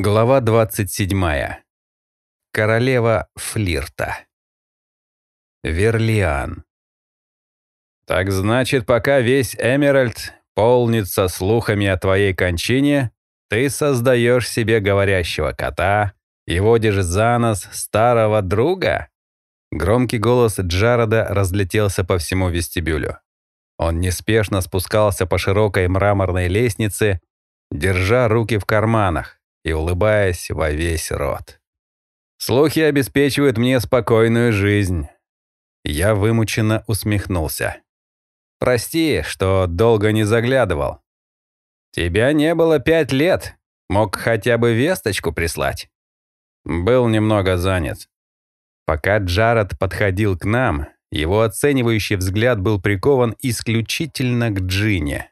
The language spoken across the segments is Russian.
Глава 27. Королева флирта. Верлиан. «Так значит, пока весь Эмеральд полнится слухами о твоей кончине, ты создаешь себе говорящего кота и водишь за нос старого друга?» Громкий голос Джарода разлетелся по всему вестибюлю. Он неспешно спускался по широкой мраморной лестнице, держа руки в карманах и улыбаясь во весь рот. Слухи обеспечивают мне спокойную жизнь. Я вымученно усмехнулся. Прости, что долго не заглядывал. Тебя не было пять лет. Мог хотя бы весточку прислать. Был немного занят. Пока Джаред подходил к нам, его оценивающий взгляд был прикован исключительно к Джине.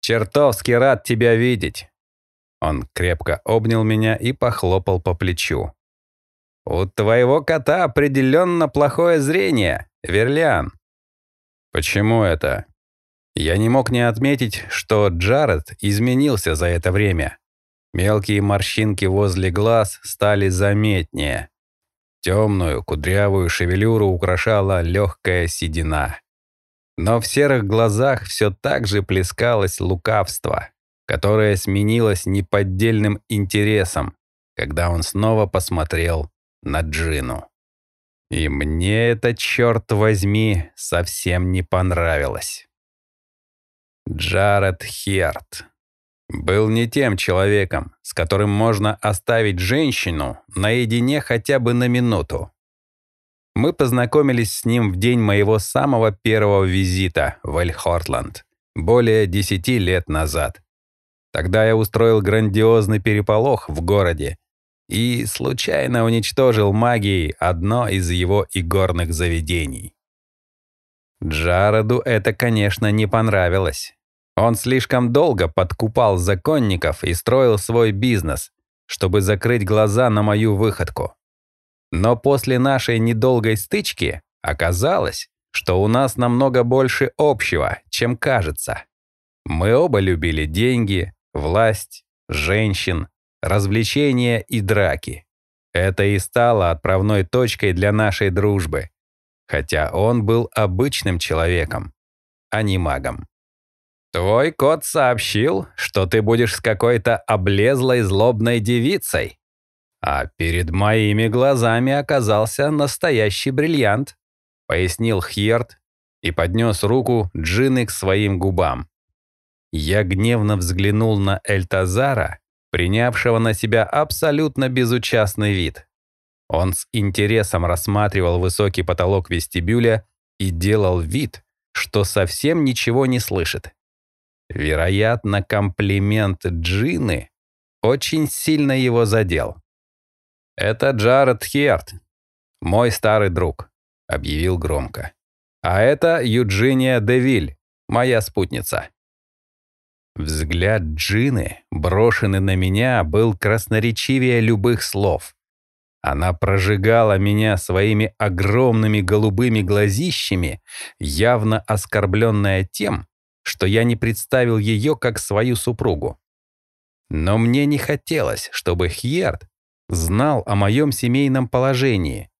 «Чертовски рад тебя видеть. Он крепко обнял меня и похлопал по плечу. «У твоего кота определенно плохое зрение, Верлиан». «Почему это?» Я не мог не отметить, что Джаред изменился за это время. Мелкие морщинки возле глаз стали заметнее. Темную, кудрявую шевелюру украшала легкая седина. Но в серых глазах все так же плескалось лукавство которое сменилось неподдельным интересом, когда он снова посмотрел на Джину. И мне это, черт возьми, совсем не понравилось. Джаред Херт был не тем человеком, с которым можно оставить женщину наедине хотя бы на минуту. Мы познакомились с ним в день моего самого первого визита в Эль-Хортланд, более десяти лет назад. Тогда я устроил грандиозный переполох в городе и случайно уничтожил магией одно из его игорных заведений. Джароду это, конечно, не понравилось. Он слишком долго подкупал законников и строил свой бизнес, чтобы закрыть глаза на мою выходку. Но после нашей недолгой стычки оказалось, что у нас намного больше общего, чем кажется. Мы оба любили деньги, Власть, женщин, развлечения и драки. Это и стало отправной точкой для нашей дружбы, хотя он был обычным человеком, а не магом. «Твой кот сообщил, что ты будешь с какой-то облезлой злобной девицей», а перед моими глазами оказался настоящий бриллиант, пояснил Хьерт и поднес руку Джины к своим губам. Я гневно взглянул на Эльтазара, принявшего на себя абсолютно безучастный вид. Он с интересом рассматривал высокий потолок вестибюля и делал вид, что совсем ничего не слышит. Вероятно, комплимент Джины очень сильно его задел. «Это Джаред Херт, мой старый друг», — объявил громко. «А это Юджиния Девиль, моя спутница». Взгляд Джины, брошенный на меня, был красноречивее любых слов. Она прожигала меня своими огромными голубыми глазищами, явно оскорбленная тем, что я не представил ее как свою супругу. Но мне не хотелось, чтобы Хьерд знал о моем семейном положении.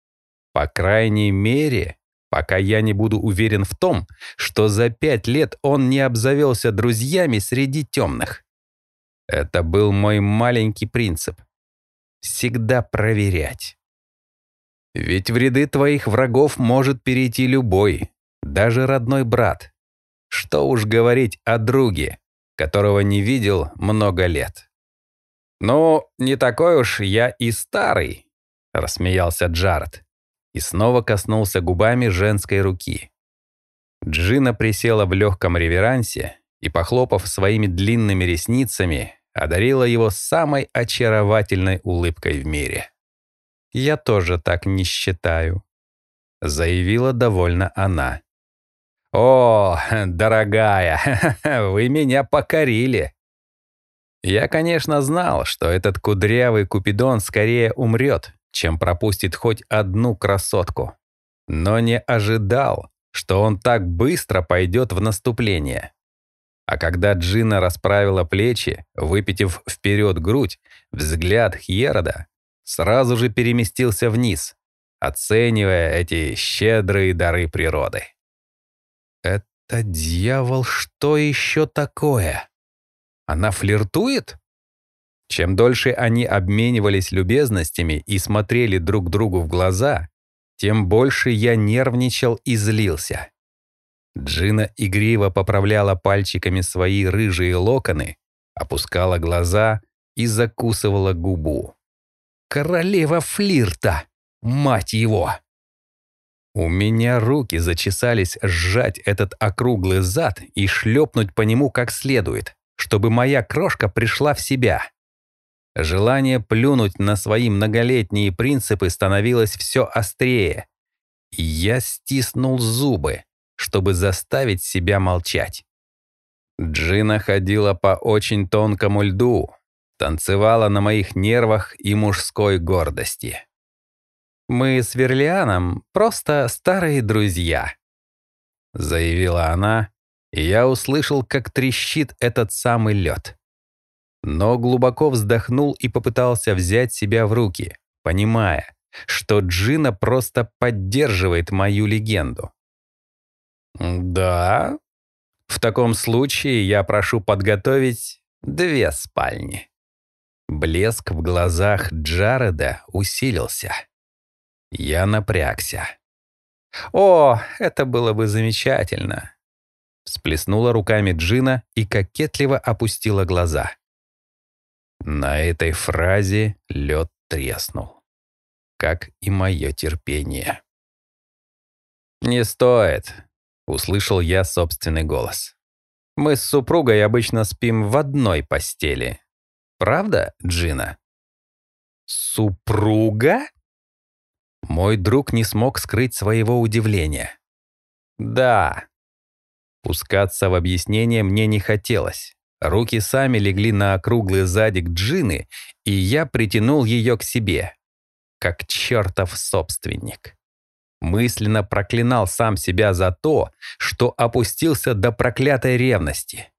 По крайней мере, пока я не буду уверен в том, что за пять лет он не обзавелся друзьями среди темных. Это был мой маленький принцип. Всегда проверять. Ведь в ряды твоих врагов может перейти любой, даже родной брат. Что уж говорить о друге, которого не видел много лет. «Ну, не такой уж я и старый», — рассмеялся Джаред и снова коснулся губами женской руки. Джина присела в легком реверансе и, похлопав своими длинными ресницами, одарила его самой очаровательной улыбкой в мире. «Я тоже так не считаю», — заявила довольно она. «О, дорогая, вы меня покорили!» Я, конечно, знал, что этот кудрявый Купидон скорее умрет, чем пропустит хоть одну красотку. Но не ожидал, что он так быстро пойдет в наступление. А когда Джина расправила плечи, выпитив вперед грудь, взгляд Хьерода сразу же переместился вниз, оценивая эти щедрые дары природы. «Это дьявол, что еще такое? Она флиртует?» Чем дольше они обменивались любезностями и смотрели друг другу в глаза, тем больше я нервничал и злился. Джина игриво поправляла пальчиками свои рыжие локоны, опускала глаза и закусывала губу. «Королева флирта! Мать его!» У меня руки зачесались сжать этот округлый зад и шлепнуть по нему как следует, чтобы моя крошка пришла в себя. Желание плюнуть на свои многолетние принципы становилось все острее, и я стиснул зубы, чтобы заставить себя молчать. Джина ходила по очень тонкому льду, танцевала на моих нервах и мужской гордости. «Мы с Верлианом просто старые друзья», — заявила она, и я услышал, как трещит этот самый лед. Но глубоко вздохнул и попытался взять себя в руки, понимая, что Джина просто поддерживает мою легенду. «Да. В таком случае я прошу подготовить две спальни». Блеск в глазах Джареда усилился. Я напрягся. «О, это было бы замечательно!» Всплеснула руками Джина и кокетливо опустила глаза. На этой фразе лед треснул, как и мое терпение. «Не стоит», Услышал я собственный голос. Мы с супругой обычно спим в одной постели. Правда, Джина? Супруга? Мой друг не смог скрыть своего удивления. Да. Пускаться в объяснение мне не хотелось. Руки сами легли на округлый задик Джины, и я притянул ее к себе, как чертов собственник. Мысленно проклинал сам себя за то, что опустился до проклятой ревности.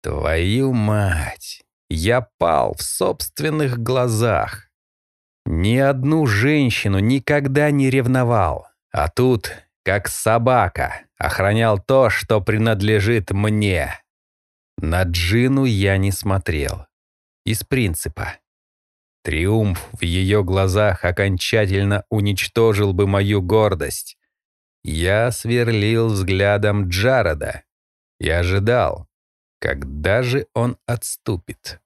Твою мать, я пал в собственных глазах. Ни одну женщину никогда не ревновал, а тут, как собака, охранял то, что принадлежит мне. На Джину я не смотрел. Из принципа. Триумф в ее глазах окончательно уничтожил бы мою гордость. Я сверлил взглядом Джарода и ожидал, когда же он отступит.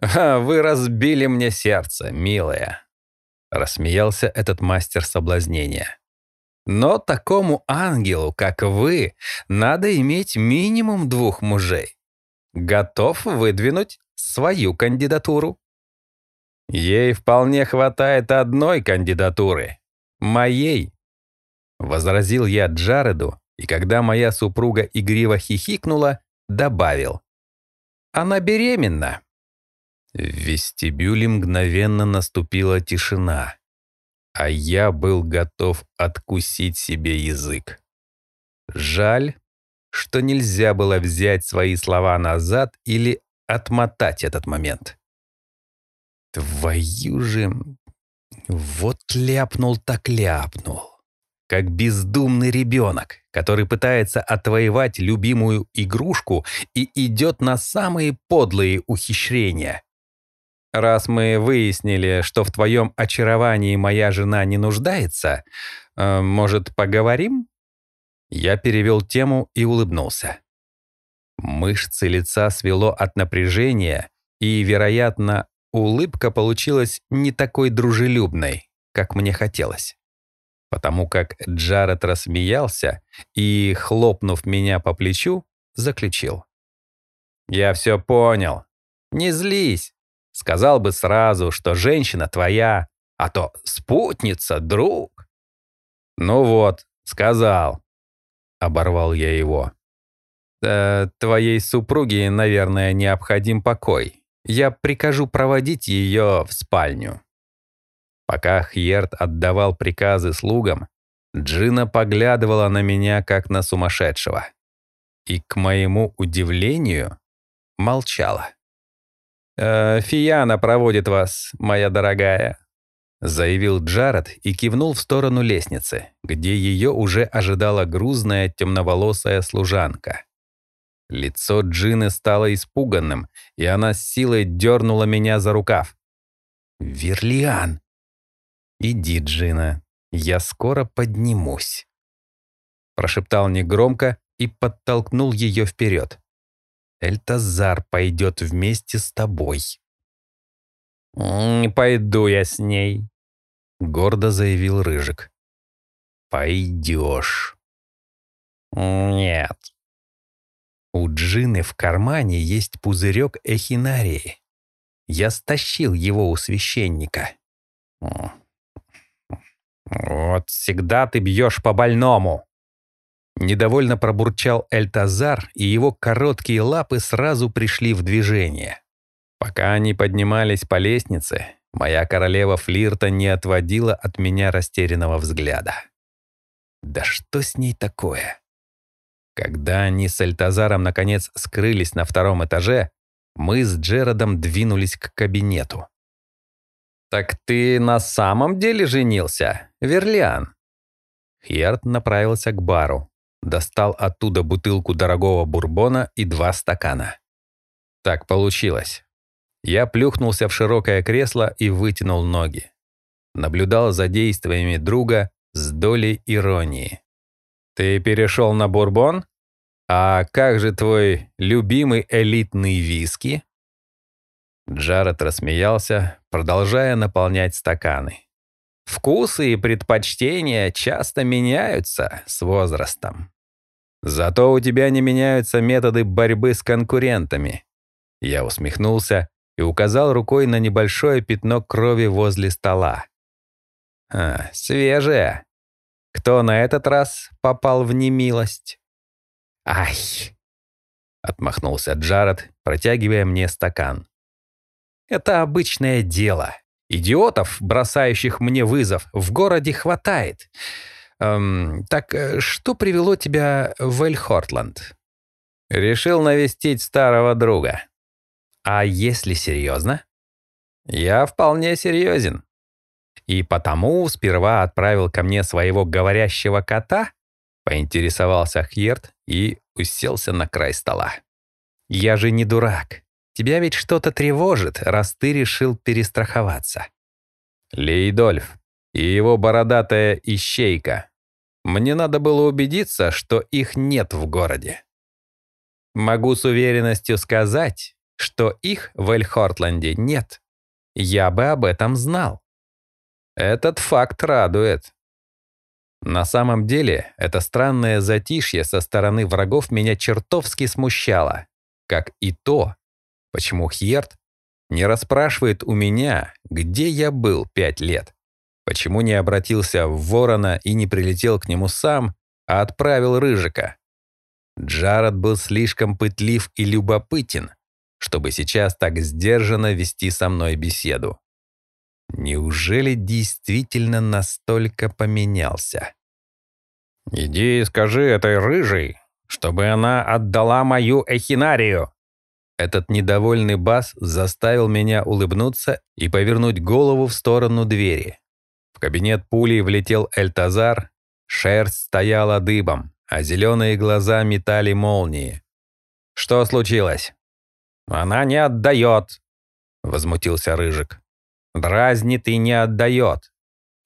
«А, «Вы разбили мне сердце, милая», — рассмеялся этот мастер соблазнения. «Но такому ангелу, как вы, надо иметь минимум двух мужей. Готов выдвинуть свою кандидатуру?» Ей вполне хватает одной кандидатуры. Моей. Возразил я Джареду, и когда моя супруга игриво хихикнула, добавил. Она беременна. В вестибюле мгновенно наступила тишина, а я был готов откусить себе язык. Жаль, что нельзя было взять свои слова назад или отмотать этот момент. Твою же... Вот ляпнул так ляпнул. Как бездумный ребенок, который пытается отвоевать любимую игрушку и идет на самые подлые ухищрения. Раз мы выяснили, что в твоем очаровании моя жена не нуждается, э, может, поговорим? Я перевел тему и улыбнулся. Мышцы лица свело от напряжения, и, вероятно, Улыбка получилась не такой дружелюбной, как мне хотелось. Потому как Джаред рассмеялся и, хлопнув меня по плечу, заключил. «Я все понял. Не злись. Сказал бы сразу, что женщина твоя, а то спутница, друг». «Ну вот, сказал», — оборвал я его. «Э, «Твоей супруге, наверное, необходим покой я прикажу проводить ее в спальню». Пока Хьерт отдавал приказы слугам, Джина поглядывала на меня, как на сумасшедшего. и, к моему удивлению, молчала. «Э, «Фияна проводит вас, моя дорогая», — заявил Джаред и кивнул в сторону лестницы, где ее уже ожидала грузная темноволосая служанка. Лицо Джины стало испуганным, и она с силой дернула меня за рукав. «Верлиан!» «Иди, Джина, я скоро поднимусь», — прошептал негромко и подтолкнул ее вперед. «Эльтазар пойдет вместе с тобой». «Не пойду я с ней», — гордо заявил Рыжик. «Пойдешь». «Нет». У Джины в кармане есть пузырек эхинарии. Я стащил его у священника. «Вот всегда ты бьешь по больному!» Недовольно пробурчал Эльтазар, и его короткие лапы сразу пришли в движение. Пока они поднимались по лестнице, моя королева флирта не отводила от меня растерянного взгляда. Да что с ней такое? Когда они с Эльтазаром наконец скрылись на втором этаже, мы с Джеродом двинулись к кабинету. «Так ты на самом деле женился, Верлиан?» Хьярд направился к бару, достал оттуда бутылку дорогого бурбона и два стакана. Так получилось. Я плюхнулся в широкое кресло и вытянул ноги. Наблюдал за действиями друга с долей иронии. «Ты перешел на бурбон? А как же твой любимый элитный виски?» Джаред рассмеялся, продолжая наполнять стаканы. «Вкусы и предпочтения часто меняются с возрастом. Зато у тебя не меняются методы борьбы с конкурентами». Я усмехнулся и указал рукой на небольшое пятно крови возле стола. «А, свежее. Кто на этот раз попал в немилость?» «Ай!» — отмахнулся Джаред, протягивая мне стакан. «Это обычное дело. Идиотов, бросающих мне вызов, в городе хватает. Эм, так э, что привело тебя в Эльхортланд?» «Решил навестить старого друга», а если серьезно? Я вполне серьезен. И потому сперва отправил ко мне своего говорящего кота, поинтересовался Хьерт и уселся на край стола. Я же не дурак. Тебя ведь что-то тревожит, раз ты решил перестраховаться. Лейдольф и его бородатая ищейка. Мне надо было убедиться, что их нет в городе. Могу с уверенностью сказать, что их в Эльхортленде нет. Я бы об этом знал. Этот факт радует. На самом деле, это странное затишье со стороны врагов меня чертовски смущало, как и то, почему Хьерт не расспрашивает у меня, где я был пять лет, почему не обратился в Ворона и не прилетел к нему сам, а отправил Рыжика. Джаред был слишком пытлив и любопытен, чтобы сейчас так сдержанно вести со мной беседу. Неужели действительно настолько поменялся? «Иди и скажи этой рыжей, чтобы она отдала мою эхинарию!» Этот недовольный бас заставил меня улыбнуться и повернуть голову в сторону двери. В кабинет пулей влетел Эльтазар, шерсть стояла дыбом, а зеленые глаза метали молнии. «Что случилось?» «Она не отдает», — возмутился Рыжик. «Дразнит и не отдает.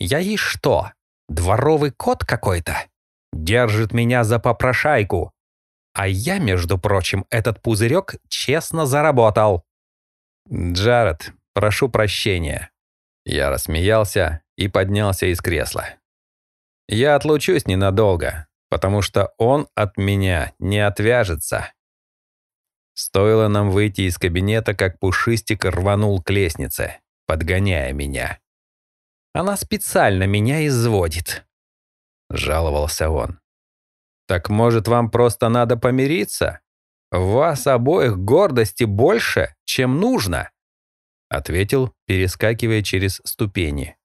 Я ей что, дворовый кот какой-то? Держит меня за попрошайку. А я, между прочим, этот пузырек честно заработал». «Джаред, прошу прощения». Я рассмеялся и поднялся из кресла. «Я отлучусь ненадолго, потому что он от меня не отвяжется». Стоило нам выйти из кабинета, как Пушистик рванул к лестнице, подгоняя меня. «Она специально меня изводит», — жаловался он. «Так, может, вам просто надо помириться? Вас обоих гордости больше, чем нужно», — ответил, перескакивая через ступени.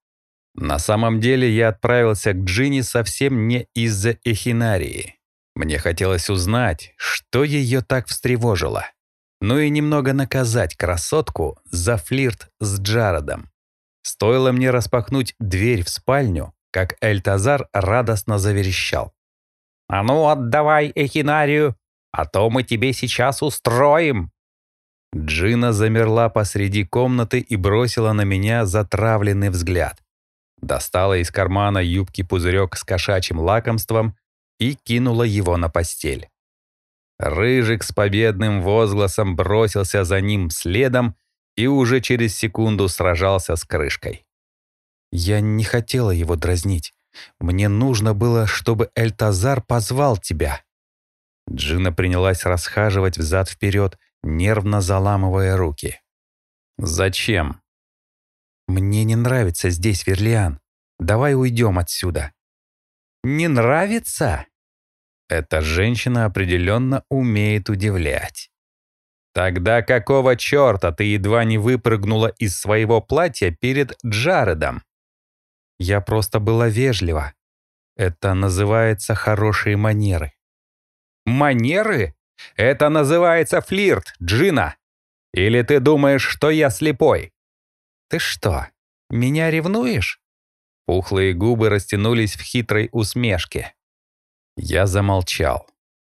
На самом деле я отправился к Джинни совсем не из-за эхинарии. Мне хотелось узнать, что ее так встревожило. Ну и немного наказать красотку за флирт с Джаредом. Стоило мне распахнуть дверь в спальню, как Эльтазар радостно заверещал. «А ну, отдавай эхинарию, а то мы тебе сейчас устроим!» Джина замерла посреди комнаты и бросила на меня затравленный взгляд. Достала из кармана юбки пузырек с кошачьим лакомством и кинула его на постель. Рыжик с победным возгласом бросился за ним следом и уже через секунду сражался с крышкой. Я не хотела его дразнить. Мне нужно было, чтобы Эльтазар позвал тебя. Джина принялась расхаживать взад-вперед, нервно заламывая руки. «Зачем?» «Мне не нравится здесь, Верлиан. Давай уйдем отсюда». «Не нравится?» Эта женщина определенно умеет удивлять. Тогда какого черта ты едва не выпрыгнула из своего платья перед Джаредом? Я просто была вежлива. Это называется хорошие манеры. Манеры? Это называется флирт, Джина. Или ты думаешь, что я слепой? Ты что, меня ревнуешь? Пухлые губы растянулись в хитрой усмешке. Я замолчал.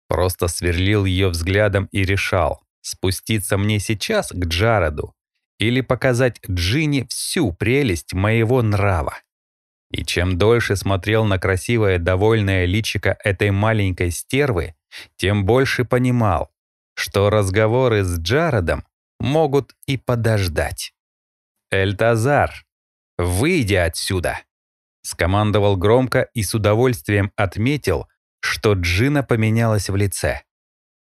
Просто сверлил ее взглядом и решал, спуститься мне сейчас к Джареду или показать Джинни всю прелесть моего нрава. И чем дольше смотрел на красивое довольное личико этой маленькой стервы, тем больше понимал, что разговоры с Джаредом могут и подождать. «Эльтазар, выйди отсюда!» Скомандовал громко и с удовольствием отметил, что Джина поменялась в лице.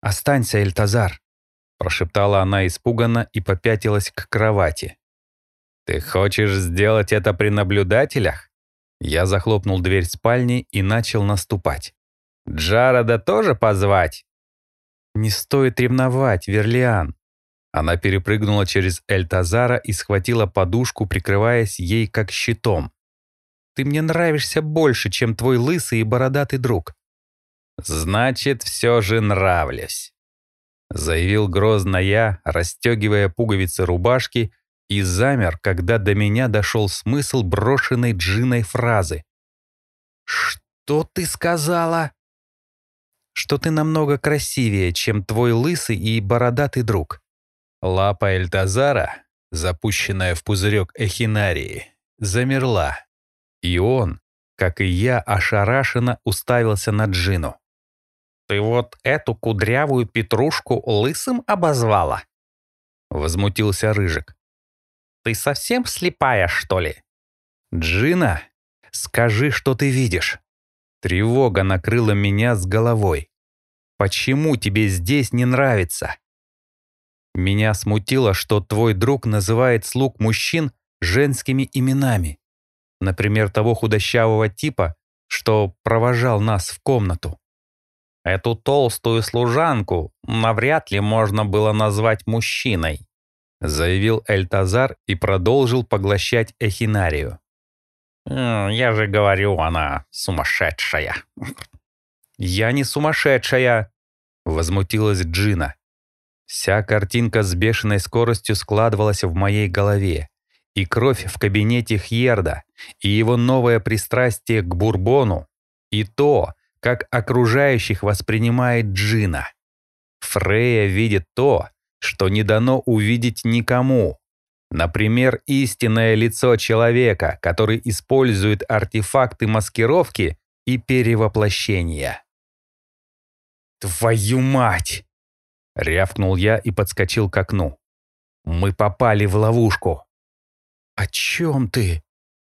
«Останься, Эльтазар», — прошептала она испуганно и попятилась к кровати. «Ты хочешь сделать это при наблюдателях?» Я захлопнул дверь спальни и начал наступать. «Джарода тоже позвать?» «Не стоит ревновать, Верлиан». Она перепрыгнула через Эльтазара и схватила подушку, прикрываясь ей как щитом. «Ты мне нравишься больше, чем твой лысый и бородатый друг. «Значит, все же нравлюсь», — заявил грозно я, расстегивая пуговицы рубашки, и замер, когда до меня дошел смысл брошенной Джиной фразы. «Что ты сказала?» «Что ты намного красивее, чем твой лысый и бородатый друг». Лапа Эльтазара, запущенная в пузырек эхинарии, замерла, и он, как и я, ошарашенно уставился на Джину. «Ты вот эту кудрявую петрушку лысым обозвала?» Возмутился Рыжик. «Ты совсем слепая, что ли?» «Джина, скажи, что ты видишь». Тревога накрыла меня с головой. «Почему тебе здесь не нравится?» Меня смутило, что твой друг называет слуг мужчин женскими именами. Например, того худощавого типа, что провожал нас в комнату. Эту толстую служанку навряд ли можно было назвать мужчиной, заявил Эльтазар и продолжил поглощать эхинарию. «Я же говорю, она сумасшедшая». «Я не сумасшедшая», — возмутилась Джина. Вся картинка с бешеной скоростью складывалась в моей голове. И кровь в кабинете Хьерда, и его новое пристрастие к бурбону, и то, как окружающих воспринимает Джина. Фрея видит то, что не дано увидеть никому. Например, истинное лицо человека, который использует артефакты маскировки и перевоплощения. «Твою мать!» — рявкнул я и подскочил к окну. «Мы попали в ловушку». «О чем ты?»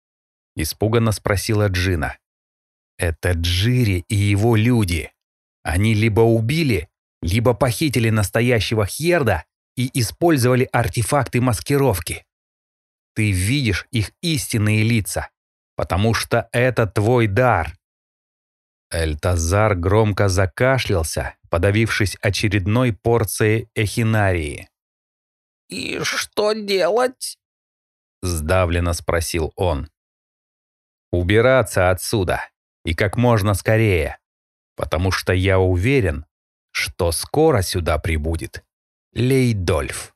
— испуганно спросила Джина. Это Джири и его люди. Они либо убили, либо похитили настоящего Хьерда и использовали артефакты маскировки. Ты видишь их истинные лица, потому что это твой дар. Эльтазар громко закашлялся, подавившись очередной порцией эхинарии. «И что делать?» — сдавленно спросил он. «Убираться отсюда!» и как можно скорее. потому что я уверен, что скоро сюда прибудет Лейдольф.